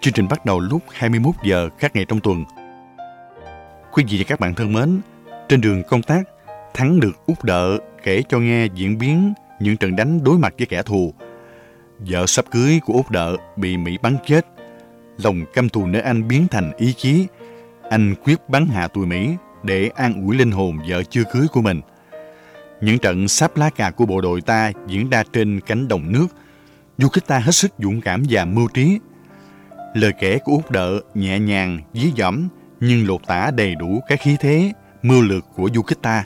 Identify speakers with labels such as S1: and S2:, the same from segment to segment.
S1: Chương trình bắt đầu lúc 21 giờ các ngày trong tuần. Quý vị và các bạn thân mến, trên đường công tác, Thắng được út đỡ kể cho nghe diễn biến những trận đánh đối mặt với kẻ thù. Vợ sắp cưới của út đỡ bị Mỹ bắn chết. Lòng căm thù nơi anh biến thành ý chí. Anh quyết bắn hạ tụi Mỹ để an ủi linh hồn vợ chưa cưới của mình. Những trận sáp lá cà của bộ đội ta diễn ra trên cánh đồng nước. Du kích ta hết sức dũng cảm và mưu trí. Lời kể của Út Đợ nhẹ nhàng, dí dỏm nhưng lột tả đầy đủ cái khí thế, mưu lược của du kích ta.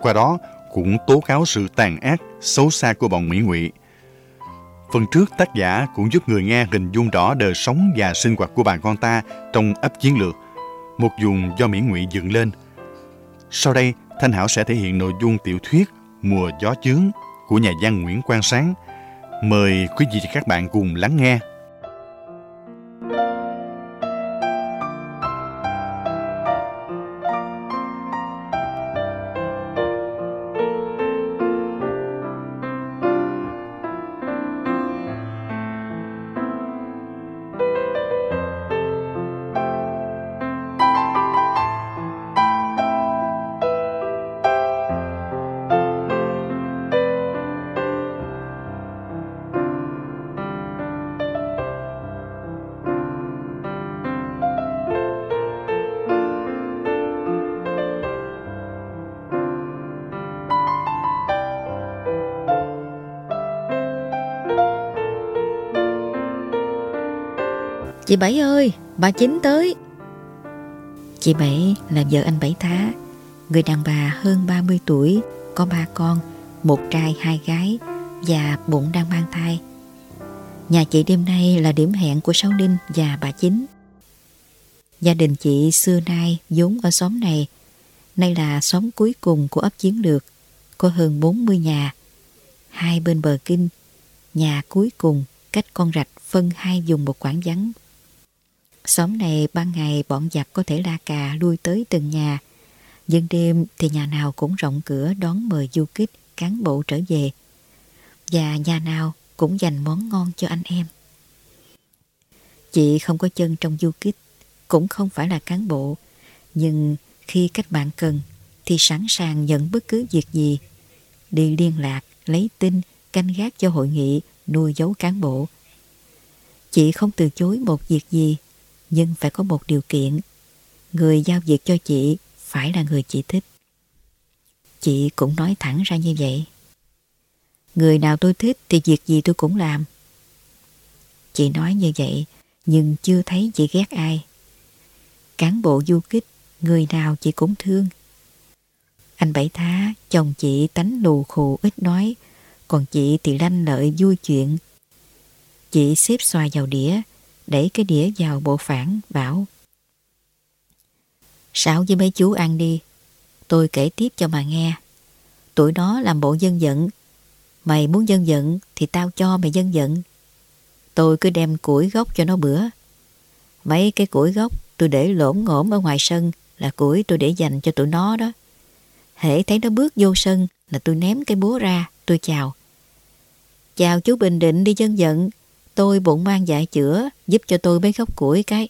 S1: Qua đó cũng tố cáo sự tàn ác, xấu xa của bọn Mỹ ngụy. Phần trước tác giả cũng giúp người nghe hình dung rõ đời sống và sinh hoạt của bà con ta trong ấp chiến lược, một vùng do Mỹ ngụy dựng lên. Sau đây, Thanh Hảo sẽ thể hiện nội dung tiểu thuyết Mùa gió chướng của nhà văn Nguyễn Quang Sáng. Mời quý vị và các bạn cùng lắng nghe.
S2: Chị Bảy ơi, bà Chính tới. Chị Bảy là vợ anh Bảy Thá, người đàn bà hơn 30 tuổi, có ba con, một trai hai gái và bụng đang mang thai. Nhà chị đêm nay là điểm hẹn của Sáu Linh và bà Chính. Gia đình chị xưa nay vốn ở xóm này, nay là xóm cuối cùng của ấp chiến lược, có hơn 40 nhà. Hai bên bờ kinh, nhà cuối cùng cách con rạch phân hai vùng một quảng vắng Xóm này ban ngày bọn giặc có thể la cà lui tới từng nhà. Dân đêm thì nhà nào cũng rộng cửa đón mời du kích, cán bộ trở về. Và nhà nào cũng dành món ngon cho anh em. Chị không có chân trong du kích, cũng không phải là cán bộ. Nhưng khi cách bạn cần thì sẵn sàng nhận bất cứ việc gì. Đi liên lạc, lấy tin, canh gác cho hội nghị, nuôi dấu cán bộ. Chị không từ chối một việc gì nhưng phải có một điều kiện. Người giao việc cho chị phải là người chị thích. Chị cũng nói thẳng ra như vậy. Người nào tôi thích thì việc gì tôi cũng làm. Chị nói như vậy nhưng chưa thấy chị ghét ai. Cán bộ du kích, người nào chị cũng thương. Anh Bảy Thá, chồng chị tánh lù khù ít nói, còn chị thì lanh lợi vui chuyện. Chị xếp xoài vào đĩa, đẩy cái đĩa vào bộ phản, bảo Sao với mấy chú ăn đi, tôi kể tiếp cho mà nghe. Tuổi nó làm bộ dân giận, mày muốn dân giận thì tao cho mày dân giận. Tôi cứ đem củi gốc cho nó bữa. Mấy cái củi gốc tôi để lổm ngổn ở ngoài sân là củi tôi để dành cho tụi nó đó. Hễ thấy nó bước vô sân là tôi ném cái búa ra, tôi chào. Chào chú Bình Định đi dân giận, Tôi bụng mang dạ chữa giúp cho tôi mấy gốc củi cái.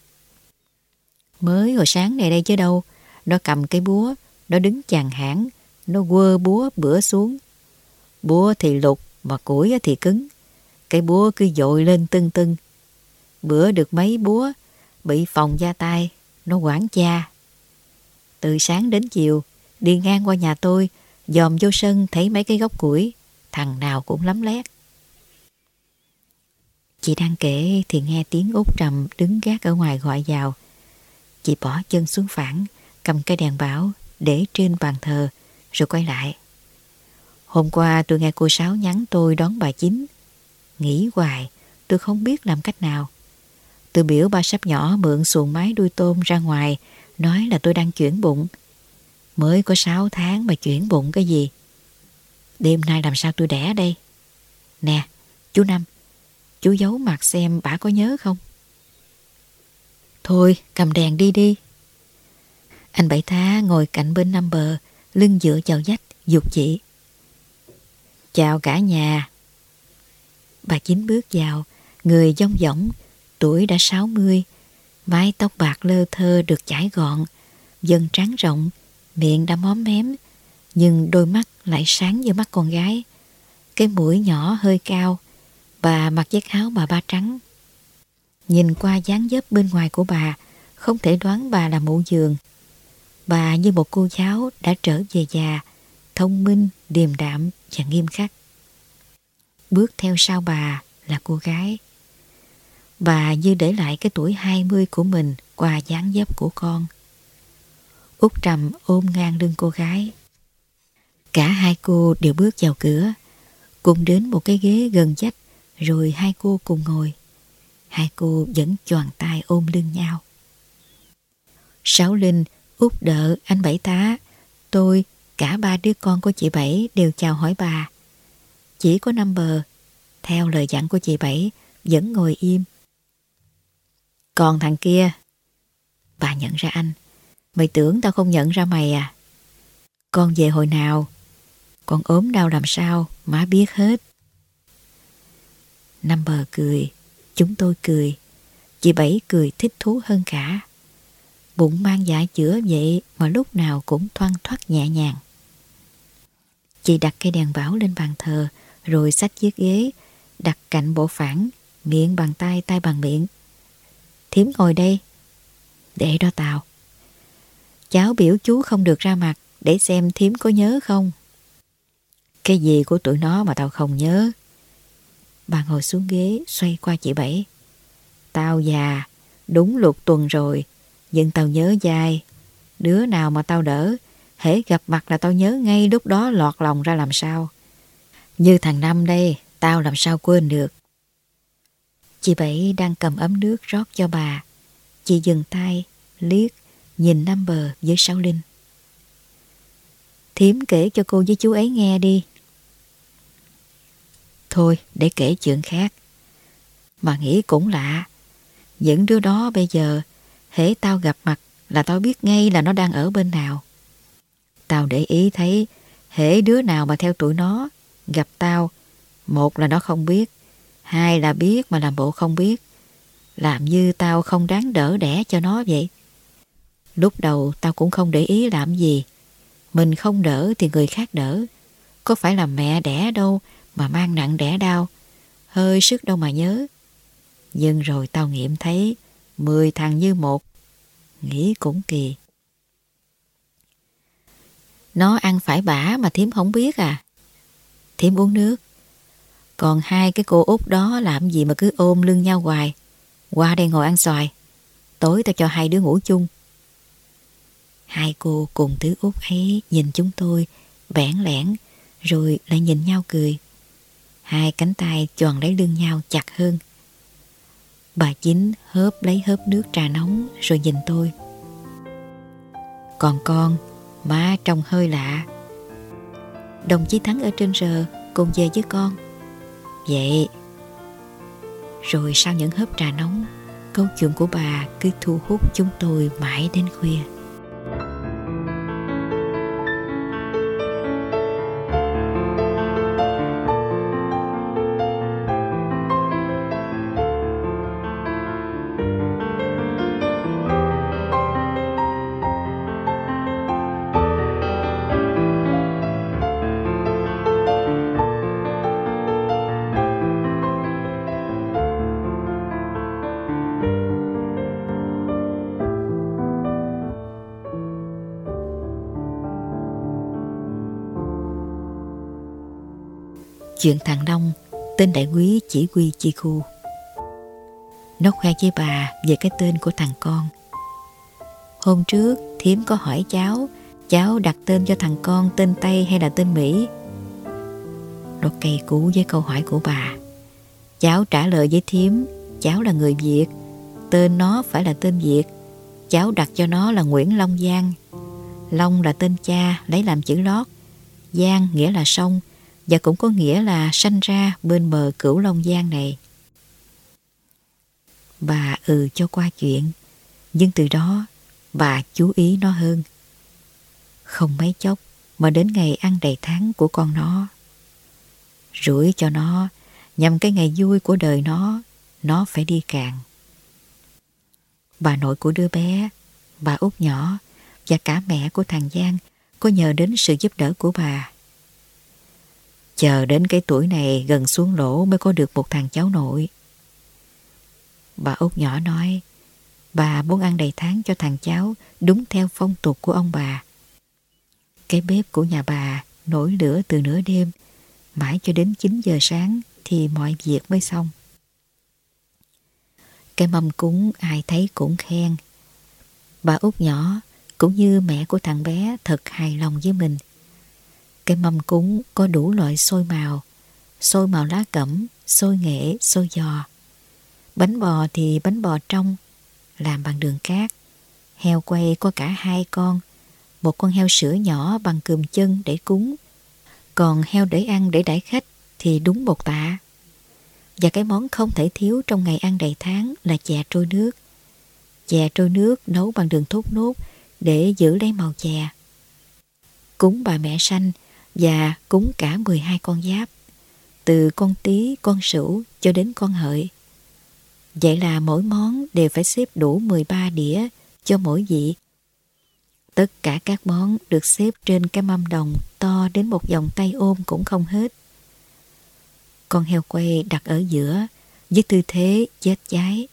S2: Mới hồi sáng này đây chứ đâu, nó cầm cái búa, nó đứng chàng hãng, nó quơ búa bữa xuống. Búa thì lục mà củi thì cứng. Cái búa cứ dội lên tưng tưng. Bữa được mấy búa, bị phòng da tay, nó quảng cha. Từ sáng đến chiều, đi ngang qua nhà tôi, dòm vô sân thấy mấy cái gốc củi, thằng nào cũng lắm lét. Chị đang kể thì nghe tiếng út trầm đứng gác ở ngoài gọi vào. Chị bỏ chân xuống phản, cầm cây đèn bảo để trên bàn thờ, rồi quay lại. Hôm qua tôi nghe cô Sáu nhắn tôi đón bà Chính. Nghĩ hoài, tôi không biết làm cách nào. Tôi biểu ba sắp nhỏ mượn xuồng máy đuôi tôm ra ngoài, nói là tôi đang chuyển bụng. Mới có 6 tháng mà chuyển bụng cái gì? Đêm nay làm sao tôi đẻ đây? Nè, chú Năm, chú giấu mặt xem bà có nhớ không? Thôi, cầm đèn đi đi. Anh Bảy Thá ngồi cạnh bên năm bờ, lưng dựa vào dách, dục chị. Chào cả nhà. Bà Chín bước vào, người dông dỏng, tuổi đã 60, mái tóc bạc lơ thơ được chải gọn, dân trắng rộng, miệng đã móm mém, nhưng đôi mắt lại sáng như mắt con gái. Cái mũi nhỏ hơi cao, bà mặc chiếc áo bà ba trắng. Nhìn qua dáng dấp bên ngoài của bà, không thể đoán bà là mụ giường. Bà như một cô giáo đã trở về già, thông minh, điềm đạm và nghiêm khắc. Bước theo sau bà là cô gái. Bà như để lại cái tuổi 20 của mình qua dáng dấp của con. Út Trầm ôm ngang lưng cô gái. Cả hai cô đều bước vào cửa, cùng đến một cái ghế gần dách, rồi hai cô cùng ngồi. Hai cô vẫn choàng tay ôm lưng nhau. Sáu Linh, út đỡ, anh Bảy Tá, tôi, cả ba đứa con của chị Bảy đều chào hỏi bà. Chỉ có năm bờ, theo lời dặn của chị Bảy, vẫn ngồi im. Còn thằng kia, bà nhận ra anh. Mày tưởng tao không nhận ra mày à? Con về hồi nào? Con ốm đau làm sao? Má biết hết. Năm bờ cười, chúng tôi cười. Chị Bảy cười thích thú hơn cả. Bụng mang dạ chữa vậy mà lúc nào cũng thoăn thoát nhẹ nhàng. Chị đặt cây đèn bảo lên bàn thờ, rồi xách chiếc ghế, đặt cạnh bộ phản, miệng bằng tay, tay bằng miệng. Thiếm ngồi đây. Để đó tàu Cháu biểu chú không được ra mặt để xem thiếm có nhớ không. Cái gì của tụi nó mà tao không nhớ. Bà ngồi xuống ghế xoay qua chị Bảy. Tao già, đúng lục tuần rồi, nhưng tao nhớ dai. Đứa nào mà tao đỡ, hễ gặp mặt là tao nhớ ngay lúc đó lọt lòng ra làm sao. Như thằng Năm đây, tao làm sao quên được. Chị Bảy đang cầm ấm nước rót cho bà. Chị dừng tay, liếc, nhìn Năm bờ với Sáu Linh. Thiếm kể cho cô với chú ấy nghe đi. Thôi, để kể chuyện khác. Mà nghĩ cũng lạ. Những đứa đó bây giờ, hễ tao gặp mặt là tao biết ngay là nó đang ở bên nào. Tao để ý thấy, hễ đứa nào mà theo tụi nó, gặp tao, một là nó không biết, hai là biết mà làm bộ không biết. Làm như tao không đáng đỡ đẻ cho nó vậy. Lúc đầu tao cũng không để ý làm gì. Mình không đỡ thì người khác đỡ. Có phải là mẹ đẻ đâu mà mang nặng đẻ đau. Hơi sức đâu mà nhớ. Nhưng rồi tao nghiệm thấy mười thằng như một. Nghĩ cũng kỳ. Nó ăn phải bả mà thím không biết à. Thím uống nước. Còn hai cái cô út đó làm gì mà cứ ôm lưng nhau hoài. Qua đây ngồi ăn xoài. Tối tao cho hai đứa ngủ chung. Hai cô cùng tứ út ấy nhìn chúng tôi, bẽn lẽn, rồi lại nhìn nhau cười. Hai cánh tay tròn lấy lưng nhau chặt hơn. Bà chính hớp lấy hớp nước trà nóng rồi nhìn tôi. Còn con, má trông hơi lạ. Đồng chí Thắng ở trên rờ cùng về với con. Vậy. Rồi sau những hớp trà nóng, câu chuyện của bà cứ thu hút chúng tôi mãi đến khuya. Chuyện thằng Đông Tên đại quý chỉ huy chi khu. Nó khoe với bà Về cái tên của thằng con. Hôm trước, Thiếm có hỏi cháu Cháu đặt tên cho thằng con Tên Tây hay là tên Mỹ? Nó cay cú với câu hỏi của bà. Cháu trả lời với Thiếm, Cháu là người Việt, Tên nó phải là tên Việt. Cháu đặt cho nó là Nguyễn Long Giang. Long là tên cha, lấy làm chữ lót. Giang nghĩa là sông. Và cũng có nghĩa là sanh ra bên bờ cửu Long Giang này. Bà ừ cho qua chuyện, Nhưng từ đó bà chú ý nó hơn. Không mấy chốc mà đến ngày ăn đầy tháng của con nó, Rủi cho nó, Nhằm cái ngày vui của đời nó Nó phải đi càng Bà nội của đứa bé, Bà út nhỏ Và cả mẹ của thằng Giang Có nhờ đến sự giúp đỡ của bà. Chờ đến cái tuổi này gần xuống lỗ mới có được một thằng cháu nội. Bà út nhỏ nói, bà muốn ăn đầy tháng cho thằng cháu đúng theo phong tục của ông bà. Cái bếp của nhà bà nổi lửa từ nửa đêm, mãi cho đến 9 giờ sáng thì mọi việc mới xong. Cái mâm cúng ai thấy cũng khen. Bà út nhỏ cũng như mẹ của thằng bé thật hài lòng với mình. Cái mâm cúng có đủ loại xôi màu, xôi màu lá cẩm, xôi nghệ, xôi giò. Bánh bò thì bánh bò trong, làm bằng đường cát. Heo quay có cả hai con, một con heo sữa nhỏ bằng cườm chân để cúng, còn heo để ăn để đãi khách thì đúng một tạ. Và cái món không thể thiếu trong ngày ăn đầy tháng là chè trôi nước. Chè trôi nước nấu bằng đường thốt nốt để giữ lấy màu chè. Cúng bà mẹ sanh và cúng cả 12 con giáp, từ con tí, con sửu cho đến con hợi. Vậy là mỗi món đều phải xếp đủ 13 đĩa cho mỗi vị. Tất cả các món được xếp trên cái mâm đồng to đến một vòng tay ôm cũng không hết. Con heo quay đặt ở giữa với tư thế chết cháy,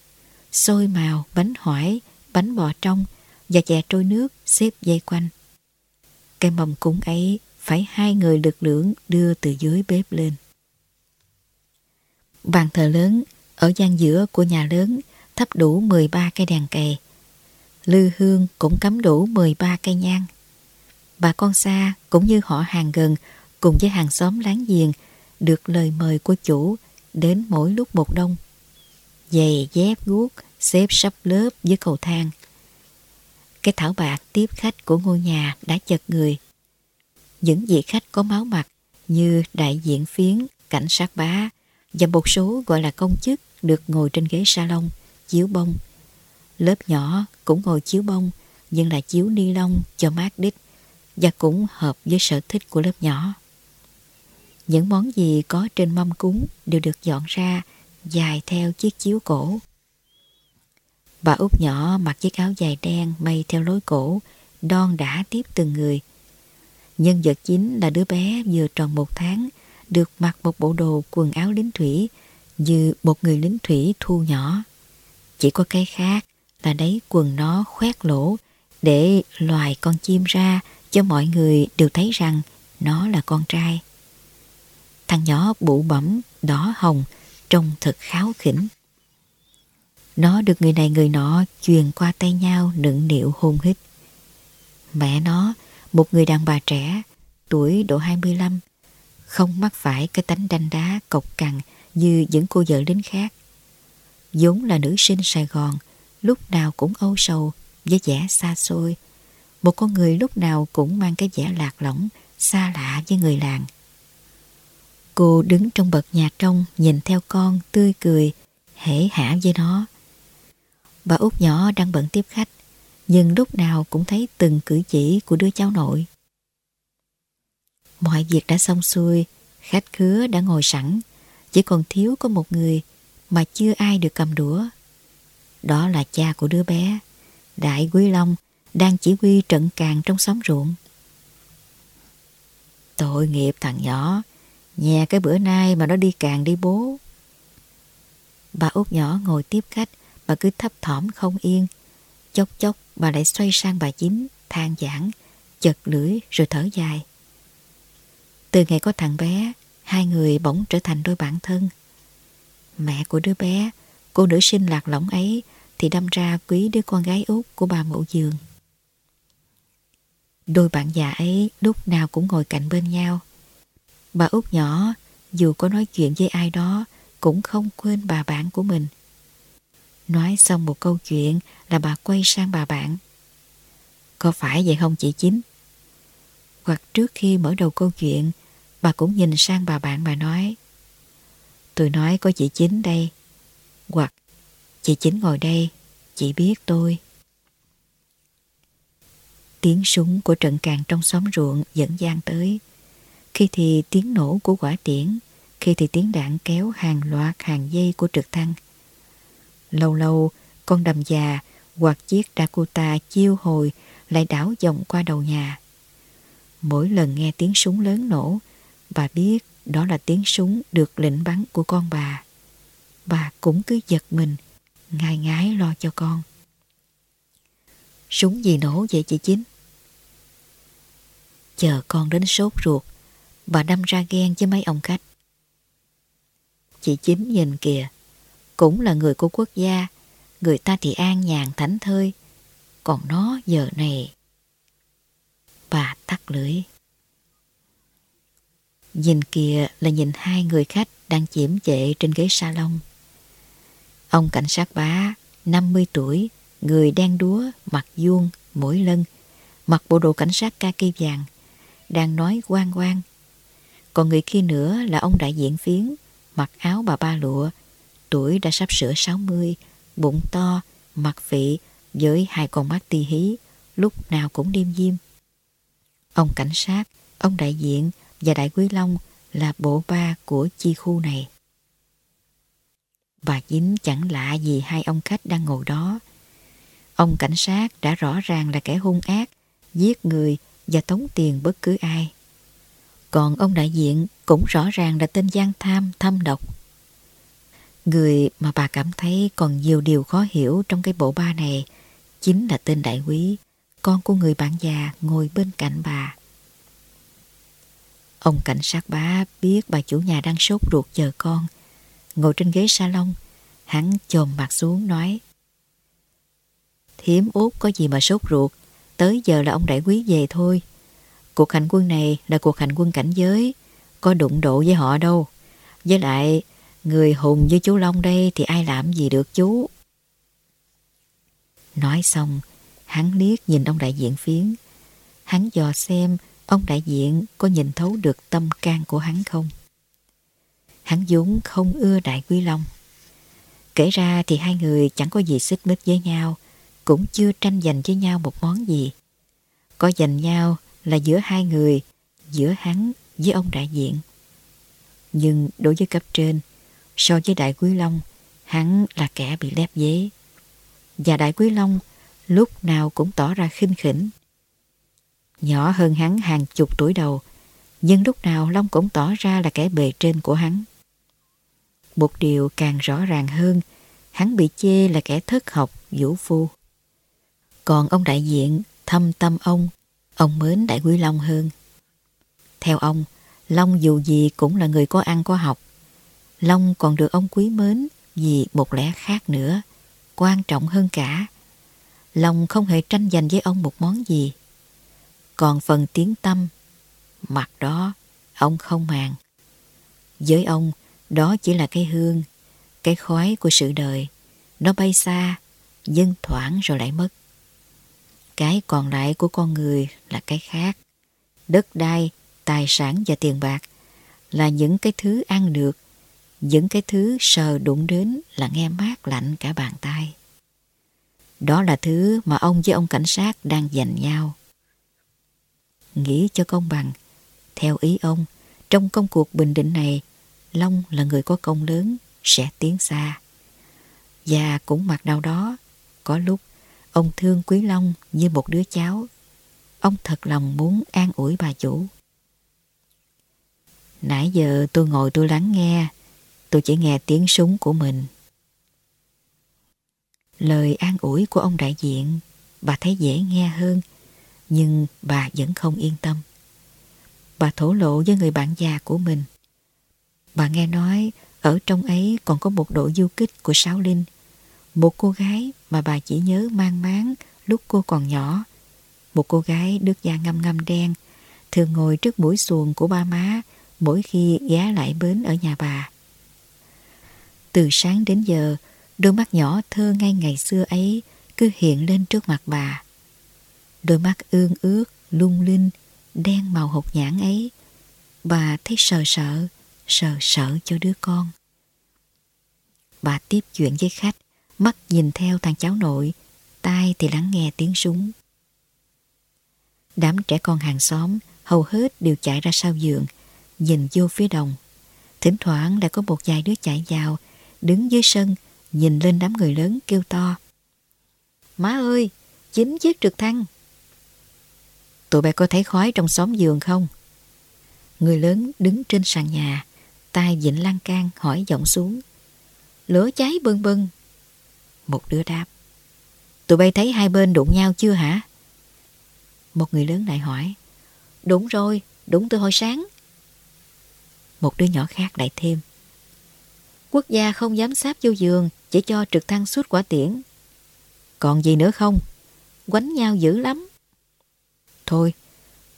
S2: xôi màu, bánh hỏi, bánh bò trong và chè trôi nước xếp dây quanh. Cái mầm cúng ấy phải hai người lực lượng đưa từ dưới bếp lên. Bàn thờ lớn ở gian giữa của nhà lớn thắp đủ 13 cây đèn kề. Lư hương cũng cắm đủ 13 cây nhang. Bà con xa cũng như họ hàng gần cùng với hàng xóm láng giềng được lời mời của chủ đến mỗi lúc một đông. Giày dép guốc, xếp sắp lớp dưới cầu thang. Cái thảo bạc tiếp khách của ngôi nhà đã chật người những vị khách có máu mặt như đại diện phiến, cảnh sát bá và một số gọi là công chức được ngồi trên ghế salon, chiếu bông. Lớp nhỏ cũng ngồi chiếu bông nhưng là chiếu ni lông cho mát đích và cũng hợp với sở thích của lớp nhỏ. Những món gì có trên mâm cúng đều được dọn ra dài theo chiếc chiếu cổ. Bà út nhỏ mặc chiếc áo dài đen mây theo lối cổ, đon đã tiếp từng người. Nhân vật chính là đứa bé vừa tròn một tháng, được mặc một bộ đồ quần áo lính thủy như một người lính thủy thu nhỏ. Chỉ có cái khác là đấy quần nó khoét lỗ để loài con chim ra cho mọi người đều thấy rằng nó là con trai. Thằng nhỏ bụ bẩm, đỏ hồng, trông thật kháo khỉnh. Nó được người này người nọ truyền qua tay nhau nựng nịu hôn hít. Mẹ nó một người đàn bà trẻ, tuổi độ 25, không mắc phải cái tánh đanh đá cộc cằn như những cô vợ lính khác. vốn là nữ sinh Sài Gòn, lúc nào cũng âu sầu với vẻ xa xôi. Một con người lúc nào cũng mang cái vẻ lạc lõng, xa lạ với người làng. Cô đứng trong bậc nhà trong nhìn theo con tươi cười, hể hả với nó. Bà út nhỏ đang bận tiếp khách nhưng lúc nào cũng thấy từng cử chỉ của đứa cháu nội. Mọi việc đã xong xuôi, khách khứa đã ngồi sẵn, chỉ còn thiếu có một người mà chưa ai được cầm đũa. Đó là cha của đứa bé, Đại Quý Long, đang chỉ huy trận càng trong xóm ruộng. Tội nghiệp thằng nhỏ, nhà cái bữa nay mà nó đi càng đi bố. Bà út nhỏ ngồi tiếp khách mà cứ thấp thỏm không yên, Chốc chốc bà lại xoay sang bà chính, than giảng, chật lưỡi rồi thở dài. Từ ngày có thằng bé, hai người bỗng trở thành đôi bạn thân. Mẹ của đứa bé, cô nữ sinh lạc lõng ấy thì đâm ra quý đứa con gái út của bà mẫu giường. Đôi bạn già ấy lúc nào cũng ngồi cạnh bên nhau. Bà út nhỏ, dù có nói chuyện với ai đó, cũng không quên bà bạn của mình. Nói xong một câu chuyện là bà quay sang bà bạn. Có phải vậy không chị Chính? Hoặc trước khi mở đầu câu chuyện, bà cũng nhìn sang bà bạn mà nói. Tôi nói có chị Chính đây. Hoặc chị Chính ngồi đây, chị biết tôi. Tiếng súng của trận càng trong xóm ruộng dẫn gian tới. Khi thì tiếng nổ của quả tiễn, khi thì tiếng đạn kéo hàng loạt hàng dây của trực thăng. Lâu lâu, con đầm già hoặc chiếc Dakota chiêu hồi lại đảo vòng qua đầu nhà. Mỗi lần nghe tiếng súng lớn nổ, bà biết đó là tiếng súng được lệnh bắn của con bà. Bà cũng cứ giật mình, ngai ngái lo cho con. Súng gì nổ vậy chị Chính? Chờ con đến sốt ruột, bà đâm ra ghen với mấy ông khách. Chị Chính nhìn kìa, cũng là người của quốc gia, người ta thì an nhàn thảnh thơi, còn nó giờ này. Bà tắt lưỡi. Nhìn kìa là nhìn hai người khách đang chiếm chệ trên ghế salon. Ông cảnh sát bá, 50 tuổi, người đen đúa, mặt vuông, mỗi lân, mặc bộ đồ cảnh sát kaki vàng, đang nói quang quang. Còn người kia nữa là ông đại diện phiến, mặc áo bà ba lụa, tuổi đã sắp sửa 60, bụng to, mặt vị với hai con mắt ti hí, lúc nào cũng đêm diêm. Ông cảnh sát, ông đại diện và đại quý long là bộ ba của chi khu này. Bà Dính chẳng lạ gì hai ông khách đang ngồi đó. Ông cảnh sát đã rõ ràng là kẻ hung ác, giết người và tống tiền bất cứ ai. Còn ông đại diện cũng rõ ràng là tên gian tham, thâm độc. Người mà bà cảm thấy còn nhiều điều khó hiểu trong cái bộ ba này chính là tên đại quý, con của người bạn già ngồi bên cạnh bà. Ông cảnh sát bá biết bà chủ nhà đang sốt ruột chờ con. Ngồi trên ghế salon, hắn chồm mặt xuống nói Thiếm út có gì mà sốt ruột, tới giờ là ông đại quý về thôi. Cuộc hành quân này là cuộc hành quân cảnh giới, có đụng độ với họ đâu. Với lại, người hùng với chú Long đây thì ai làm gì được chú. Nói xong, hắn liếc nhìn ông đại diện phiến. Hắn dò xem ông đại diện có nhìn thấu được tâm can của hắn không. Hắn vốn không ưa đại quý Long. Kể ra thì hai người chẳng có gì xích mích với nhau, cũng chưa tranh giành với nhau một món gì. Có giành nhau là giữa hai người, giữa hắn với ông đại diện. Nhưng đối với cấp trên, so với đại quý Long, hắn là kẻ bị lép dế. Và đại quý Long lúc nào cũng tỏ ra khinh khỉnh. Nhỏ hơn hắn hàng chục tuổi đầu, nhưng lúc nào Long cũng tỏ ra là kẻ bề trên của hắn. Một điều càng rõ ràng hơn, hắn bị chê là kẻ thất học, vũ phu. Còn ông đại diện thâm tâm ông, ông mến đại quý Long hơn. Theo ông, Long dù gì cũng là người có ăn có học. Long còn được ông quý mến vì một lẽ khác nữa, quan trọng hơn cả. Long không hề tranh giành với ông một món gì. Còn phần tiếng tâm, mặt đó, ông không màng. Với ông, đó chỉ là cái hương, cái khói của sự đời. Nó bay xa, dân thoảng rồi lại mất. Cái còn lại của con người là cái khác. Đất đai, tài sản và tiền bạc là những cái thứ ăn được, những cái thứ sờ đụng đến là nghe mát lạnh cả bàn tay. Đó là thứ mà ông với ông cảnh sát đang giành nhau. Nghĩ cho công bằng, theo ý ông, trong công cuộc bình định này, Long là người có công lớn, sẽ tiến xa. Và cũng mặt đau đó, có lúc ông thương Quý Long như một đứa cháu. Ông thật lòng muốn an ủi bà chủ. Nãy giờ tôi ngồi tôi lắng nghe, tôi chỉ nghe tiếng súng của mình. Lời an ủi của ông đại diện, bà thấy dễ nghe hơn, nhưng bà vẫn không yên tâm. Bà thổ lộ với người bạn già của mình. Bà nghe nói ở trong ấy còn có một đội du kích của Sáu Linh, một cô gái mà bà chỉ nhớ mang máng lúc cô còn nhỏ. Một cô gái đứt da ngâm ngâm đen, thường ngồi trước mũi xuồng của ba má mỗi khi ghé lại bến ở nhà bà. Từ sáng đến giờ, Đôi mắt nhỏ thơ ngay ngày xưa ấy cứ hiện lên trước mặt bà. Đôi mắt ương ướt, lung linh, đen màu hột nhãn ấy. Bà thấy sợ sợ, sợ sợ cho đứa con. Bà tiếp chuyện với khách, mắt nhìn theo thằng cháu nội, tai thì lắng nghe tiếng súng. Đám trẻ con hàng xóm hầu hết đều chạy ra sau giường, nhìn vô phía đồng. Thỉnh thoảng đã có một vài đứa chạy vào, đứng dưới sân, nhìn lên đám người lớn kêu to. Má ơi, chính chiếc trực thăng. Tụi bay có thấy khói trong xóm giường không? Người lớn đứng trên sàn nhà, tay dịnh lan can hỏi giọng xuống. Lửa cháy bưng bưng. Một đứa đáp. Tụi bay thấy hai bên đụng nhau chưa hả? Một người lớn lại hỏi. Đúng rồi, đúng từ hồi sáng. Một đứa nhỏ khác lại thêm. Quốc gia không dám sáp vô giường, chỉ cho trực thăng suốt quả tiễn. Còn gì nữa không? Quánh nhau dữ lắm. Thôi,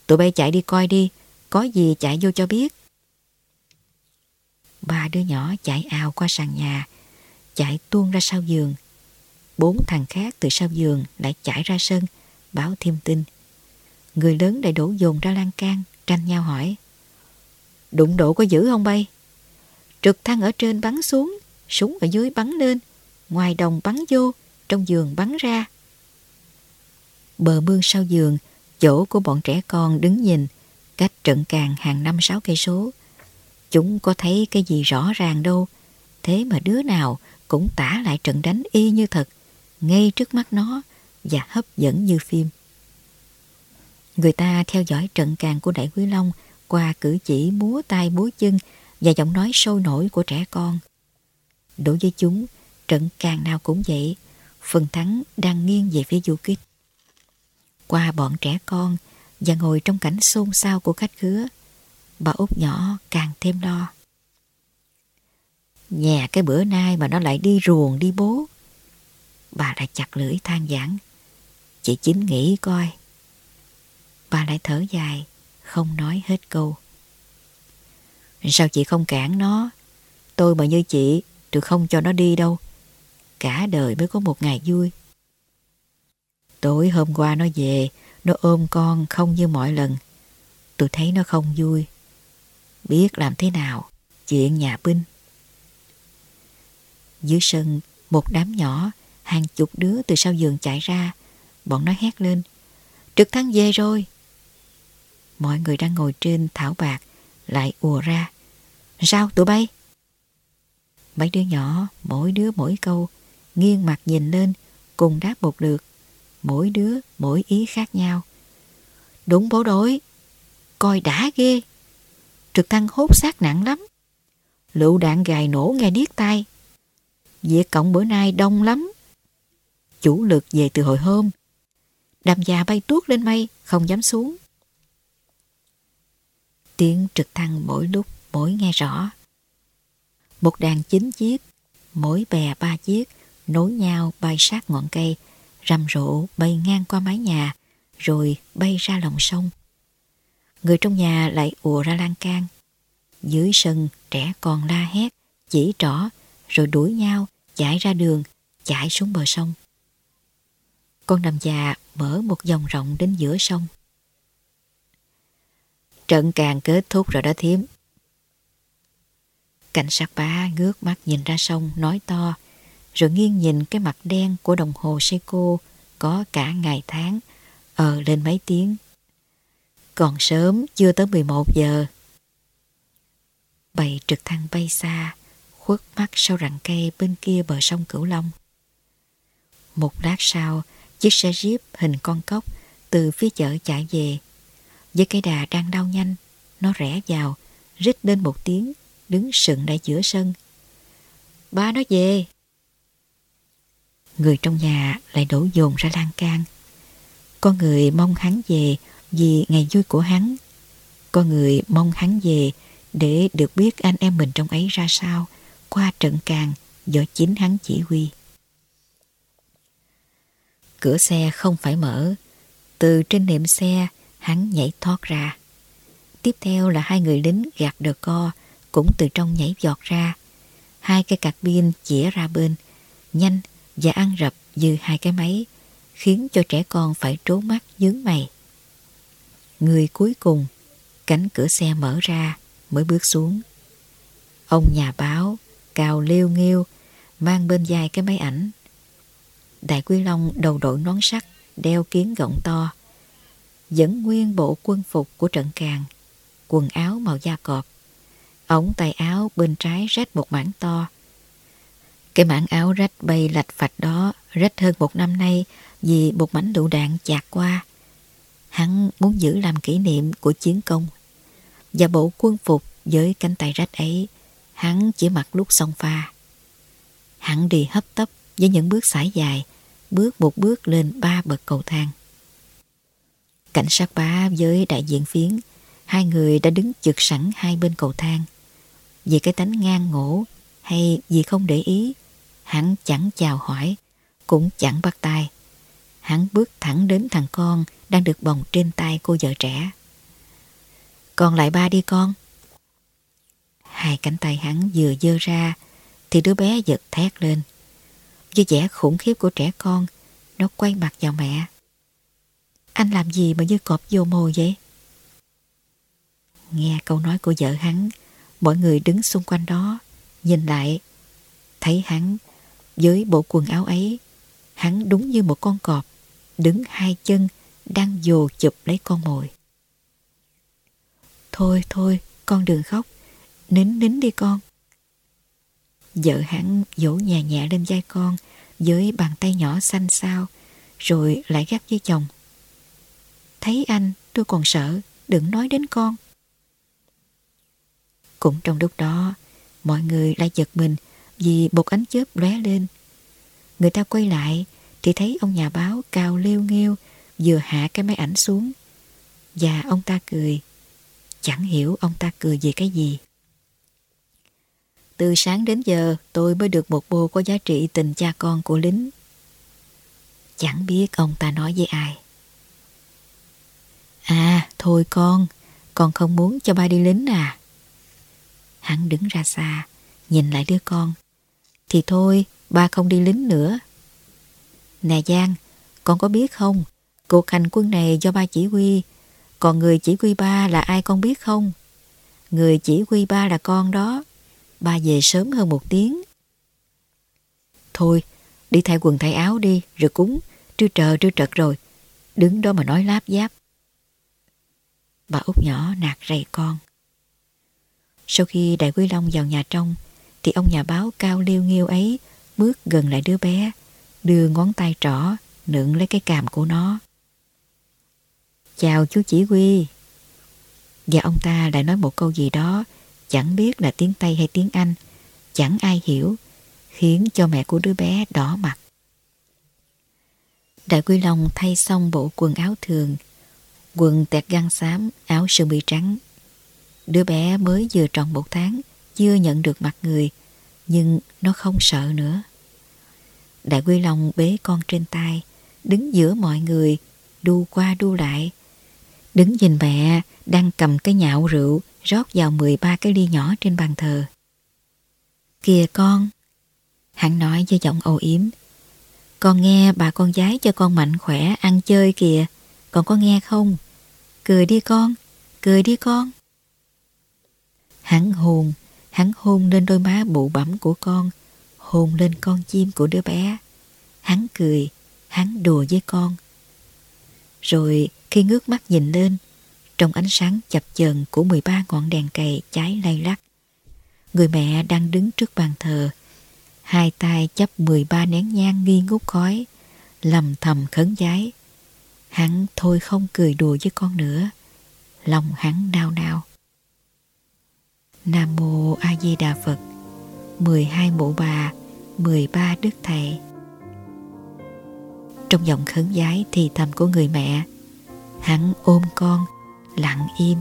S2: tụi bay chạy đi coi đi, có gì chạy vô cho biết. Ba đứa nhỏ chạy ào qua sàn nhà, chạy tuôn ra sau giường. Bốn thằng khác từ sau giường lại chạy ra sân, báo thêm tin. Người lớn lại đổ dồn ra lan can, tranh nhau hỏi. Đụng độ có dữ không bay? Trực thăng ở trên bắn xuống, súng ở dưới bắn lên, ngoài đồng bắn vô, trong giường bắn ra. Bờ mương sau giường, chỗ của bọn trẻ con đứng nhìn, cách trận càng hàng năm sáu cây số. Chúng có thấy cái gì rõ ràng đâu, thế mà đứa nào cũng tả lại trận đánh y như thật, ngay trước mắt nó và hấp dẫn như phim. Người ta theo dõi trận càng của Đại Quý Long qua cử chỉ múa tay múa chân và giọng nói sôi nổi của trẻ con. Đối với chúng, trận càng nào cũng vậy, phần thắng đang nghiêng về phía du kích. Qua bọn trẻ con và ngồi trong cảnh xôn xao của khách khứa, bà út nhỏ càng thêm lo. Nhà cái bữa nay mà nó lại đi ruồng đi bố. Bà lại chặt lưỡi than giảng. Chị chính nghĩ coi. Bà lại thở dài, không nói hết câu. Sao chị không cản nó? Tôi mà như chị, tôi không cho nó đi đâu. Cả đời mới có một ngày vui. Tối hôm qua nó về, nó ôm con không như mọi lần. Tôi thấy nó không vui. Biết làm thế nào, chuyện nhà binh. Dưới sân, một đám nhỏ, hàng chục đứa từ sau giường chạy ra. Bọn nó hét lên. Trực thăng về rồi. Mọi người đang ngồi trên thảo bạc lại ùa ra. Sao tụi bay? Mấy đứa nhỏ, mỗi đứa mỗi câu, nghiêng mặt nhìn lên, cùng đáp một lượt. Mỗi đứa mỗi ý khác nhau. Đúng bố đối, coi đã ghê. Trực thăng hốt xác nặng lắm. Lựu đạn gài nổ nghe điếc tai. Việc cộng bữa nay đông lắm. Chủ lực về từ hồi hôm. Đàm già bay tuốt lên mây, không dám xuống. Tiếng trực thăng mỗi lúc mỗi nghe rõ. Một đàn chín chiếc, mỗi bè ba chiếc, nối nhau bay sát ngọn cây, rầm rộ bay ngang qua mái nhà, rồi bay ra lòng sông. Người trong nhà lại ùa ra lan can. Dưới sân, trẻ còn la hét, chỉ trỏ, rồi đuổi nhau, chạy ra đường, chạy xuống bờ sông. Con đầm già mở một dòng rộng đến giữa sông. Trận càng kết thúc rồi đó thiếm. Cảnh sát bá ngước mắt nhìn ra sông nói to, rồi nghiêng nhìn cái mặt đen của đồng hồ Seiko có cả ngày tháng, ờ lên mấy tiếng. Còn sớm, chưa tới 11 giờ. Bầy trực thăng bay xa, khuất mắt sau rặng cây bên kia bờ sông Cửu Long. Một lát sau, chiếc xe jeep hình con cốc từ phía chợ chạy về. Với cây đà đang đau nhanh, nó rẽ vào, rít lên một tiếng, đứng sừng lại giữa sân. Ba nó về. Người trong nhà lại đổ dồn ra lan can. Con người mong hắn về vì ngày vui của hắn. Con người mong hắn về để được biết anh em mình trong ấy ra sao qua trận càng do chính hắn chỉ huy. Cửa xe không phải mở. Từ trên nệm xe, hắn nhảy thoát ra. Tiếp theo là hai người lính gạt đờ co cũng từ trong nhảy giọt ra. Hai cây cạc pin chĩa ra bên. nhanh và ăn rập như hai cái máy, khiến cho trẻ con phải trố mắt dướng mày. Người cuối cùng, cánh cửa xe mở ra mới bước xuống. Ông nhà báo, cào liêu nghiêu, mang bên vai cái máy ảnh. Đại Quy Long đầu đội nón sắt, đeo kiến gọng to, vẫn nguyên bộ quân phục của trận càng, quần áo màu da cọp. Ống tay áo bên trái rách một mảng to. Cái mảng áo rách bay lạch phạch đó rách hơn một năm nay vì một mảnh lựu đạn chạc qua. Hắn muốn giữ làm kỷ niệm của chiến công. Và bộ quân phục với cánh tay rách ấy, hắn chỉ mặc lúc xong pha. Hắn đi hấp tấp với những bước sải dài, bước một bước lên ba bậc cầu thang. Cảnh sát bá với đại diện phiến, hai người đã đứng chực sẵn hai bên cầu thang. Vì cái tánh ngang ngổ hay vì không để ý, hắn chẳng chào hỏi, cũng chẳng bắt tay. Hắn bước thẳng đến thằng con đang được bồng trên tay cô vợ trẻ. Còn lại ba đi con. Hai cánh tay hắn vừa dơ ra thì đứa bé giật thét lên. Với vẻ khủng khiếp của trẻ con, nó quay mặt vào mẹ. Anh làm gì mà như cọp vô mồi vậy? Nghe câu nói của vợ hắn, mọi người đứng xung quanh đó, nhìn lại, thấy hắn với bộ quần áo ấy, hắn đúng như một con cọp, đứng hai chân, đang dồ chụp lấy con mồi. Thôi thôi, con đừng khóc, nín nín đi con. Vợ hắn vỗ nhẹ nhẹ lên vai con với bàn tay nhỏ xanh xao, rồi lại gắt với chồng. Thấy anh, tôi còn sợ, đừng nói đến con. Cũng trong lúc đó, mọi người lại giật mình vì một ánh chớp lóe lên. Người ta quay lại thì thấy ông nhà báo cao leo nghêu vừa hạ cái máy ảnh xuống. Và ông ta cười. Chẳng hiểu ông ta cười về cái gì. Từ sáng đến giờ tôi mới được một bô có giá trị tình cha con của lính. Chẳng biết ông ta nói với ai. À, thôi con, con không muốn cho ba đi lính à? Hắn đứng ra xa, nhìn lại đứa con. Thì thôi, ba không đi lính nữa. Nè Giang, con có biết không? Cuộc hành quân này do ba chỉ huy, còn người chỉ huy ba là ai con biết không? Người chỉ huy ba là con đó. Ba về sớm hơn một tiếng. Thôi, đi thay quần thay áo đi, rồi cúng. Trưa trờ trưa trật rồi. Đứng đó mà nói láp giáp. Bà út nhỏ nạt rầy con. Sau khi Đại Quý Long vào nhà trong, thì ông nhà báo cao liêu nghiêu ấy bước gần lại đứa bé, đưa ngón tay trỏ, nựng lấy cái càm của nó. Chào chú chỉ huy. Và ông ta lại nói một câu gì đó, chẳng biết là tiếng Tây hay tiếng Anh, chẳng ai hiểu, khiến cho mẹ của đứa bé đỏ mặt. Đại Quy Long thay xong bộ quần áo thường, quần tẹt găng xám, áo sơ mi trắng. Đứa bé mới vừa tròn một tháng, chưa nhận được mặt người, nhưng nó không sợ nữa. Đại Quy Long bế con trên tay, đứng giữa mọi người, đu qua đu lại. Đứng nhìn mẹ đang cầm cái nhạo rượu rót vào 13 cái ly nhỏ trên bàn thờ. Kìa con, hắn nói với giọng âu yếm. Con nghe bà con gái cho con mạnh khỏe ăn chơi kìa, con có nghe không? Cười đi con, cười đi con. Hắn hồn hắn hôn lên đôi má bụ bẩm của con, hôn lên con chim của đứa bé. Hắn cười, hắn đùa với con. Rồi khi ngước mắt nhìn lên, trong ánh sáng chập chờn của 13 ngọn đèn cầy cháy lay lắc, người mẹ đang đứng trước bàn thờ, hai tay chấp 13 nén nhang nghi ngút khói, lầm thầm khấn giái. Hắn thôi không cười đùa với con nữa, lòng hắn nao nao. Nam Mô A Di Đà Phật 12 mộ bà 13 đức thầy. Trong giọng khấn giái thì thầm của người mẹ Hắn ôm con Lặng im.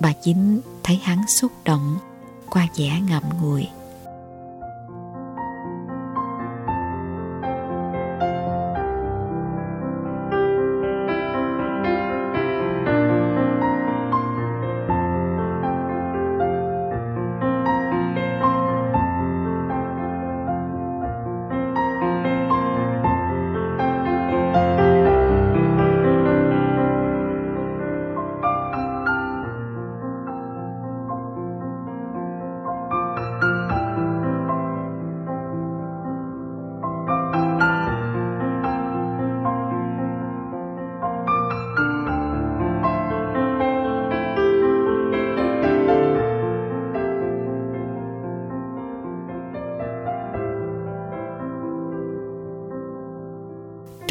S2: Bà chính thấy hắn xúc động Qua vẻ ngậm ngùi.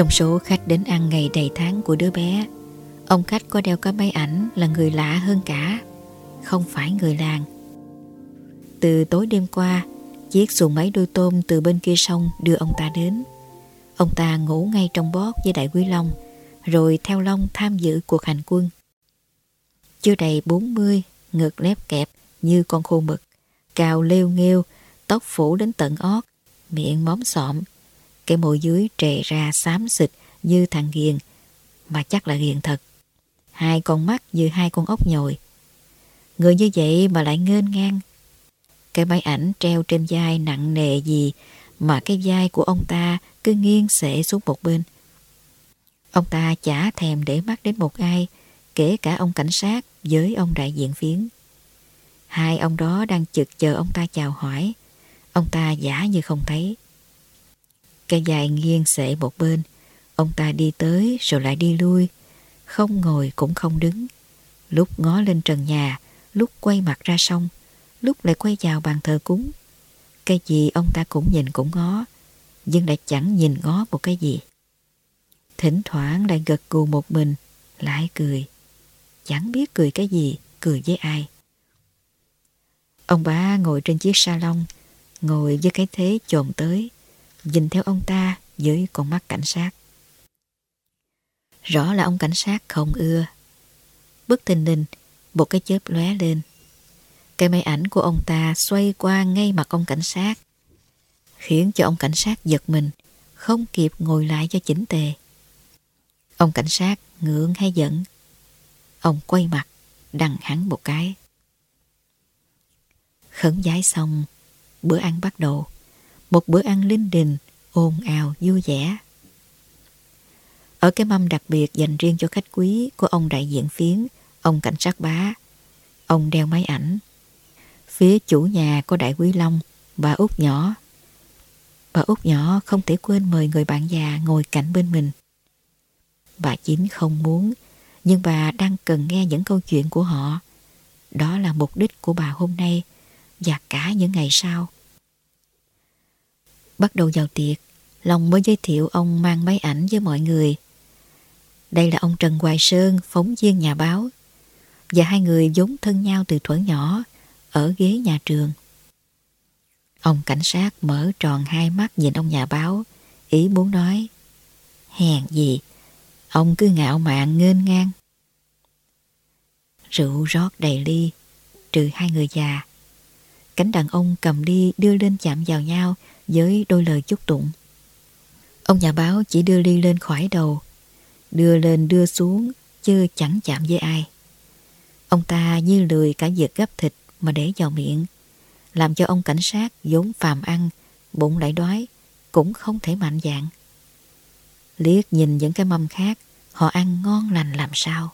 S2: Trong số khách đến ăn ngày đầy tháng của đứa bé, ông khách có đeo cái máy ảnh là người lạ hơn cả, không phải người làng. Từ tối đêm qua, chiếc xuồng máy đôi tôm từ bên kia sông đưa ông ta đến. Ông ta ngủ ngay trong bót với đại quý Long, rồi theo Long tham dự cuộc hành quân. Chưa đầy 40, ngực lép kẹp như con khô mực, cao lêu nghêu, tóc phủ đến tận ót, miệng móm xọm, cái môi dưới trề ra xám xịt như thằng ghiền, mà chắc là ghiền thật. Hai con mắt như hai con ốc nhồi. Người như vậy mà lại ngên ngang. Cái máy ảnh treo trên vai nặng nề gì mà cái vai của ông ta cứ nghiêng xệ xuống một bên. Ông ta chả thèm để mắt đến một ai, kể cả ông cảnh sát với ông đại diện phiến. Hai ông đó đang chực chờ ông ta chào hỏi. Ông ta giả như không thấy cây dài nghiêng xệ một bên. Ông ta đi tới rồi lại đi lui. Không ngồi cũng không đứng. Lúc ngó lên trần nhà, lúc quay mặt ra sông, lúc lại quay vào bàn thờ cúng. Cái gì ông ta cũng nhìn cũng ngó, nhưng lại chẳng nhìn ngó một cái gì. Thỉnh thoảng lại gật gù một mình, lại cười. Chẳng biết cười cái gì, cười với ai. Ông bà ngồi trên chiếc salon, ngồi với cái thế chồm tới, nhìn theo ông ta dưới con mắt cảnh sát. Rõ là ông cảnh sát không ưa. Bất tình đình một cái chớp lóe lên. Cái máy ảnh của ông ta xoay qua ngay mặt ông cảnh sát, khiến cho ông cảnh sát giật mình, không kịp ngồi lại cho chỉnh tề. Ông cảnh sát ngượng hay giận? Ông quay mặt, đằng hắn một cái. Khấn giái xong, bữa ăn bắt đầu. Một bữa ăn linh đình, ồn ào, vui vẻ. Ở cái mâm đặc biệt dành riêng cho khách quý của ông đại diện phiến, ông cảnh sát bá, ông đeo máy ảnh. Phía chủ nhà có đại quý Long, bà út nhỏ. Bà út nhỏ không thể quên mời người bạn già ngồi cạnh bên mình. Bà chính không muốn, nhưng bà đang cần nghe những câu chuyện của họ. Đó là mục đích của bà hôm nay và cả những ngày sau. Bắt đầu vào tiệc, Long mới giới thiệu ông mang máy ảnh với mọi người. Đây là ông Trần Hoài Sơn, phóng viên nhà báo, và hai người vốn thân nhau từ thuở nhỏ ở ghế nhà trường. Ông cảnh sát mở tròn hai mắt nhìn ông nhà báo, ý muốn nói, hèn gì, ông cứ ngạo mạn nghênh ngang. Rượu rót đầy ly, trừ hai người già. Cánh đàn ông cầm ly đưa lên chạm vào nhau với đôi lời chúc tụng. Ông nhà báo chỉ đưa ly lên khỏi đầu, đưa lên đưa xuống chứ chẳng chạm với ai. Ông ta như lười cả việc gấp thịt mà để vào miệng, làm cho ông cảnh sát vốn phàm ăn, bụng lại đói, cũng không thể mạnh dạng. Liếc nhìn những cái mâm khác, họ ăn ngon lành làm sao.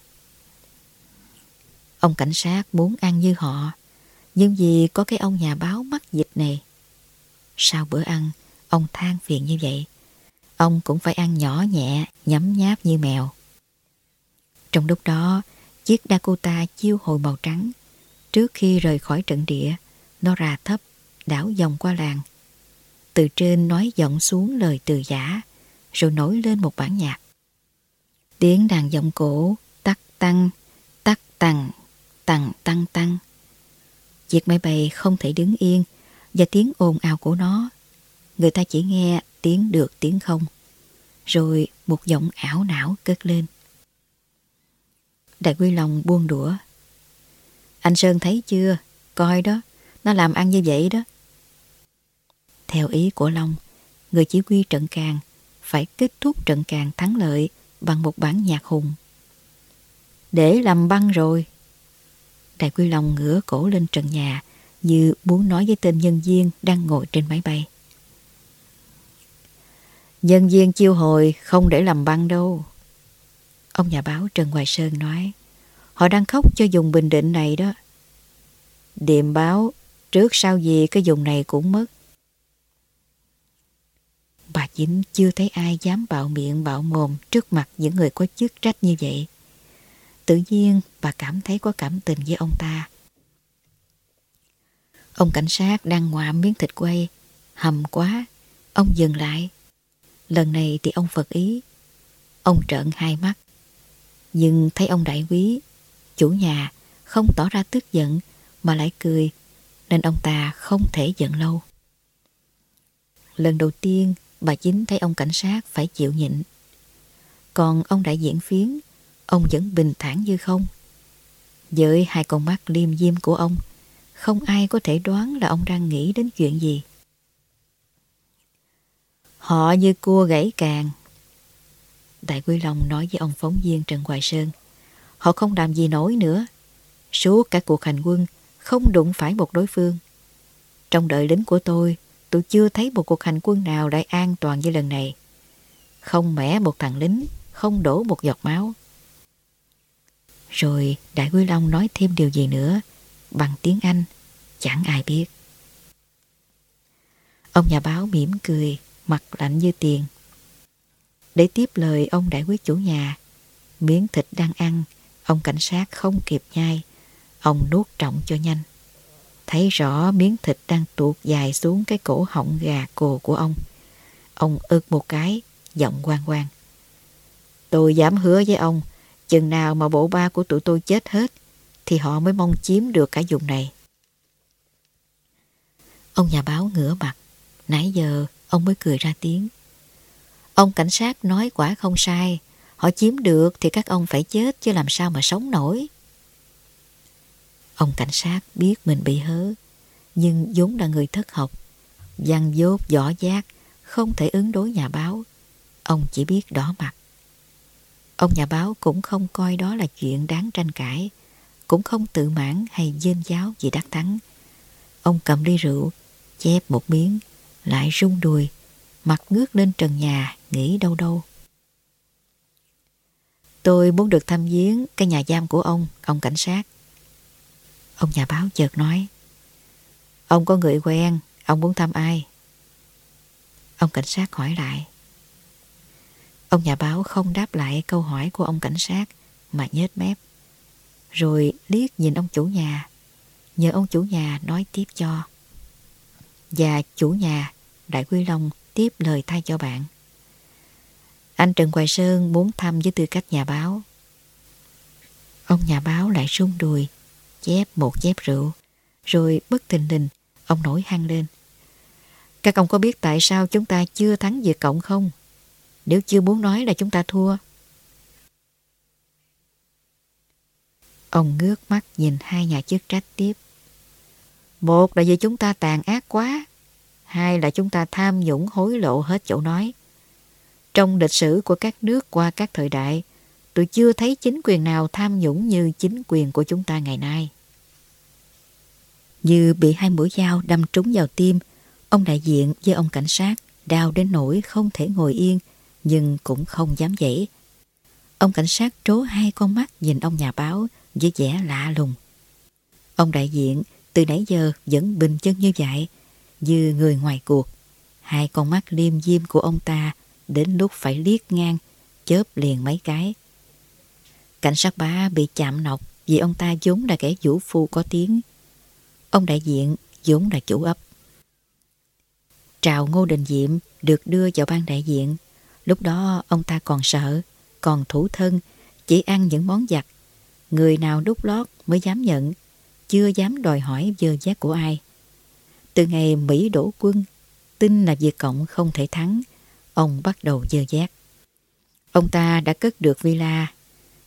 S2: Ông cảnh sát muốn ăn như họ, nhưng vì có cái ông nhà báo mắc dịch này. Sau bữa ăn, ông than phiền như vậy. Ông cũng phải ăn nhỏ nhẹ, nhấm nháp như mèo. Trong lúc đó, chiếc Dakota chiêu hồi màu trắng. Trước khi rời khỏi trận địa, nó ra thấp, đảo vòng qua làng. Từ trên nói giọng xuống lời từ giả, rồi nổi lên một bản nhạc. Tiếng đàn giọng cổ, tắc tăng, tắc tăng, tăng tăng tăng. Chiếc máy bay không thể đứng yên và tiếng ồn ào của nó. Người ta chỉ nghe tiếng được tiếng không. Rồi một giọng ảo não cất lên. Đại Quy Long buông đũa. Anh Sơn thấy chưa? Coi đó, nó làm ăn như vậy đó. Theo ý của Long, người chỉ huy trận càng phải kết thúc trận càng thắng lợi bằng một bản nhạc hùng. Để làm băng rồi. Đại Quy Long ngửa cổ lên trần nhà như muốn nói với tên nhân viên đang ngồi trên máy bay. Nhân viên chiêu hồi không để làm băng đâu. Ông nhà báo Trần Hoài Sơn nói, họ đang khóc cho dùng Bình Định này đó. Điềm báo, trước sau gì cái dùng này cũng mất. Bà Chính chưa thấy ai dám bạo miệng, bạo mồm trước mặt những người có chức trách như vậy. Tự nhiên bà cảm thấy có cảm tình với ông ta. Ông cảnh sát đang ngoạm miếng thịt quay, hầm quá, ông dừng lại. Lần này thì ông Phật ý, Ông trợn hai mắt. Nhưng thấy ông đại quý, chủ nhà, không tỏ ra tức giận mà lại cười, nên ông ta không thể giận lâu. Lần đầu tiên, bà chính thấy ông cảnh sát phải chịu nhịn. Còn ông đại diện phiến, ông vẫn bình thản như không. Với hai con mắt liêm diêm của ông, không ai có thể đoán là ông đang nghĩ đến chuyện gì. Họ như cua gãy càng. Đại Quý Long nói với ông phóng viên Trần Hoài Sơn. Họ không làm gì nổi nữa. Suốt cả cuộc hành quân, không đụng phải một đối phương. Trong đợi lính của tôi, tôi chưa thấy một cuộc hành quân nào lại an toàn như lần này. Không mẻ một thằng lính, không đổ một giọt máu. Rồi Đại Quý Long nói thêm điều gì nữa bằng tiếng Anh, chẳng ai biết. Ông nhà báo mỉm cười, mặt lạnh như tiền. Để tiếp lời ông đại quý chủ nhà, miếng thịt đang ăn, ông cảnh sát không kịp nhai, ông nuốt trọng cho nhanh. Thấy rõ miếng thịt đang tuột dài xuống cái cổ họng gà cồ của ông. Ông ực một cái, giọng quang quang. Tôi dám hứa với ông, chừng nào mà bộ ba của tụi tôi chết hết, thì họ mới mong chiếm được cả vùng này. Ông nhà báo ngửa mặt, nãy giờ ông mới cười ra tiếng. Ông cảnh sát nói quả không sai, họ chiếm được thì các ông phải chết chứ làm sao mà sống nổi. Ông cảnh sát biết mình bị hớ, nhưng vốn là người thất học, văn dốt, võ giác, không thể ứng đối nhà báo. Ông chỉ biết đỏ mặt. Ông nhà báo cũng không coi đó là chuyện đáng tranh cãi, cũng không tự mãn hay dên giáo gì đắc thắng. Ông cầm ly rượu, chép một miếng, lại rung đùi, mặt ngước lên trần nhà, nghĩ đâu đâu. Tôi muốn được thăm viếng cái nhà giam của ông, ông cảnh sát. Ông nhà báo chợt nói, Ông có người quen, ông muốn thăm ai? Ông cảnh sát hỏi lại. Ông nhà báo không đáp lại câu hỏi của ông cảnh sát mà nhếch mép. Rồi liếc nhìn ông chủ nhà, nhờ ông chủ nhà nói tiếp cho. Và chủ nhà, Đại Quy Long tiếp lời thay cho bạn. Anh Trần Hoài Sơn muốn thăm với tư cách nhà báo. Ông nhà báo lại rung đùi, chép một chép rượu, rồi bất tình lình, ông nổi hăng lên. Các ông có biết tại sao chúng ta chưa thắng Việt Cộng không? Nếu chưa muốn nói là chúng ta thua. Ông ngước mắt nhìn hai nhà chức trách tiếp. Một là vì chúng ta tàn ác quá, hai là chúng ta tham nhũng hối lộ hết chỗ nói. Trong lịch sử của các nước qua các thời đại, tôi chưa thấy chính quyền nào tham nhũng như chính quyền của chúng ta ngày nay. Như bị hai mũi dao đâm trúng vào tim, ông đại diện với ông cảnh sát đau đến nỗi không thể ngồi yên, nhưng cũng không dám dậy. Ông cảnh sát trố hai con mắt nhìn ông nhà báo với vẻ lạ lùng. Ông đại diện từ nãy giờ vẫn bình chân như vậy, như người ngoài cuộc. Hai con mắt liêm diêm của ông ta đến lúc phải liếc ngang, chớp liền mấy cái. Cảnh sát bá bị chạm nọc vì ông ta vốn là kẻ vũ phu có tiếng. Ông đại diện vốn là chủ ấp. Trào Ngô Đình Diệm được đưa vào ban đại diện. Lúc đó ông ta còn sợ, còn thủ thân, chỉ ăn những món giặt. Người nào đút lót mới dám nhận, chưa dám đòi hỏi dơ giác của ai. Từ ngày Mỹ đổ quân, tin là Việt Cộng không thể thắng, ông bắt đầu dơ giác. Ông ta đã cất được villa.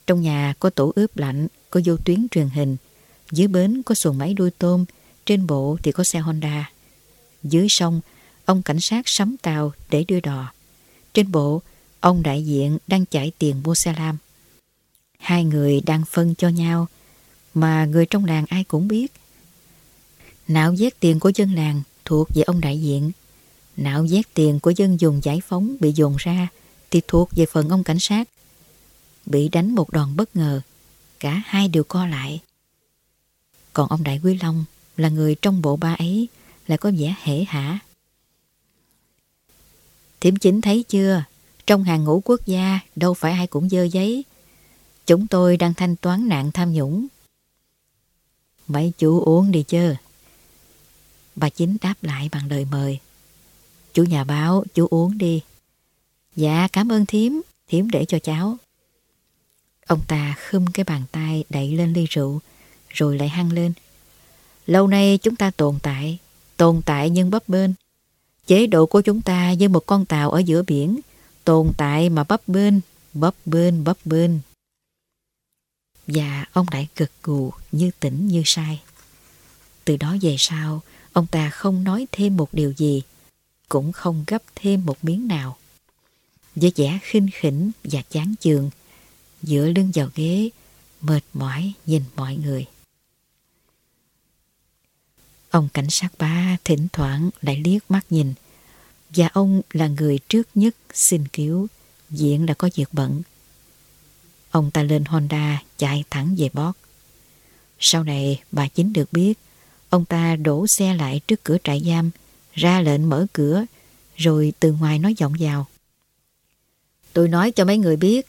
S2: Trong nhà có tủ ướp lạnh, có vô tuyến truyền hình. Dưới bến có xuồng máy đuôi tôm, trên bộ thì có xe Honda. Dưới sông, ông cảnh sát sắm tàu để đưa đò. Trên bộ, ông đại diện đang chạy tiền mua xe lam. Hai người đang phân cho nhau, mà người trong làng ai cũng biết. Nạo vét tiền của dân làng thuộc về ông đại diện. Nạo vét tiền của dân dùng giải phóng bị dồn ra thì thuộc về phần ông cảnh sát. Bị đánh một đòn bất ngờ, cả hai đều co lại. Còn ông Đại Quý Long là người trong bộ ba ấy lại có vẻ hể hả. Thiểm chính thấy chưa, trong hàng ngũ quốc gia đâu phải ai cũng dơ giấy. Chúng tôi đang thanh toán nạn tham nhũng. Mấy chú uống đi chứ. Bà Chính đáp lại bằng lời mời. Chú nhà báo, chú uống đi. Dạ, cảm ơn thím. Thiếm để cho cháu. Ông ta khum cái bàn tay đẩy lên ly rượu, rồi lại hăng lên. Lâu nay chúng ta tồn tại, tồn tại nhưng bấp bênh. Chế độ của chúng ta như một con tàu ở giữa biển, tồn tại mà bấp bênh, bấp bênh, bấp bênh. Và ông lại gật gù như tỉnh như sai. Từ đó về sau, ông ta không nói thêm một điều gì, cũng không gấp thêm một miếng nào. Với vẻ khinh khỉnh và chán chường, dựa lưng vào ghế, mệt mỏi nhìn mọi người. Ông cảnh sát ba thỉnh thoảng lại liếc mắt nhìn, và ông là người trước nhất xin cứu, diện là có việc bận. Ông ta lên Honda chạy thẳng về Bót. Sau này bà chính được biết, ông ta đổ xe lại trước cửa trại giam, ra lệnh mở cửa, rồi từ ngoài nói giọng vào. Tôi nói cho mấy người biết,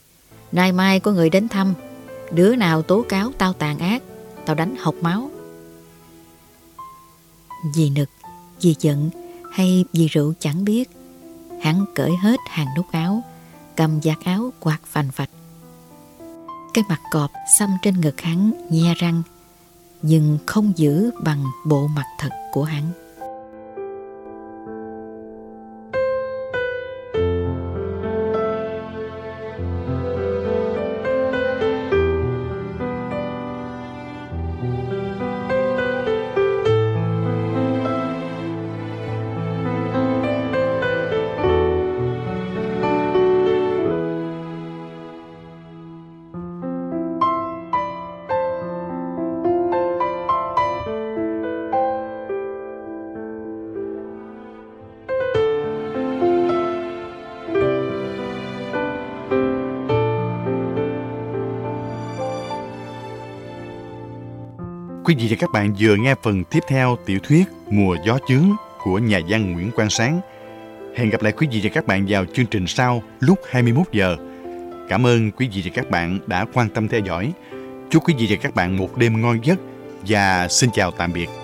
S2: nay mai có người đến thăm, đứa nào tố cáo tao tàn ác, tao đánh học máu. Vì nực, vì giận hay vì rượu chẳng biết, hắn cởi hết hàng nút áo, cầm giặt áo quạt phành phạch. Cái mặt cọp xăm trên ngực hắn nhe răng, nhưng không giữ bằng bộ mặt thật của hắn.
S1: Quý vị và các bạn vừa nghe phần tiếp theo tiểu thuyết Mùa gió chướng của nhà văn Nguyễn Quang Sáng. Hẹn gặp lại quý vị và các bạn vào chương trình sau lúc 21 giờ. Cảm ơn quý vị và các bạn đã quan tâm theo dõi. Chúc quý vị và các bạn một đêm ngon giấc và xin chào tạm biệt.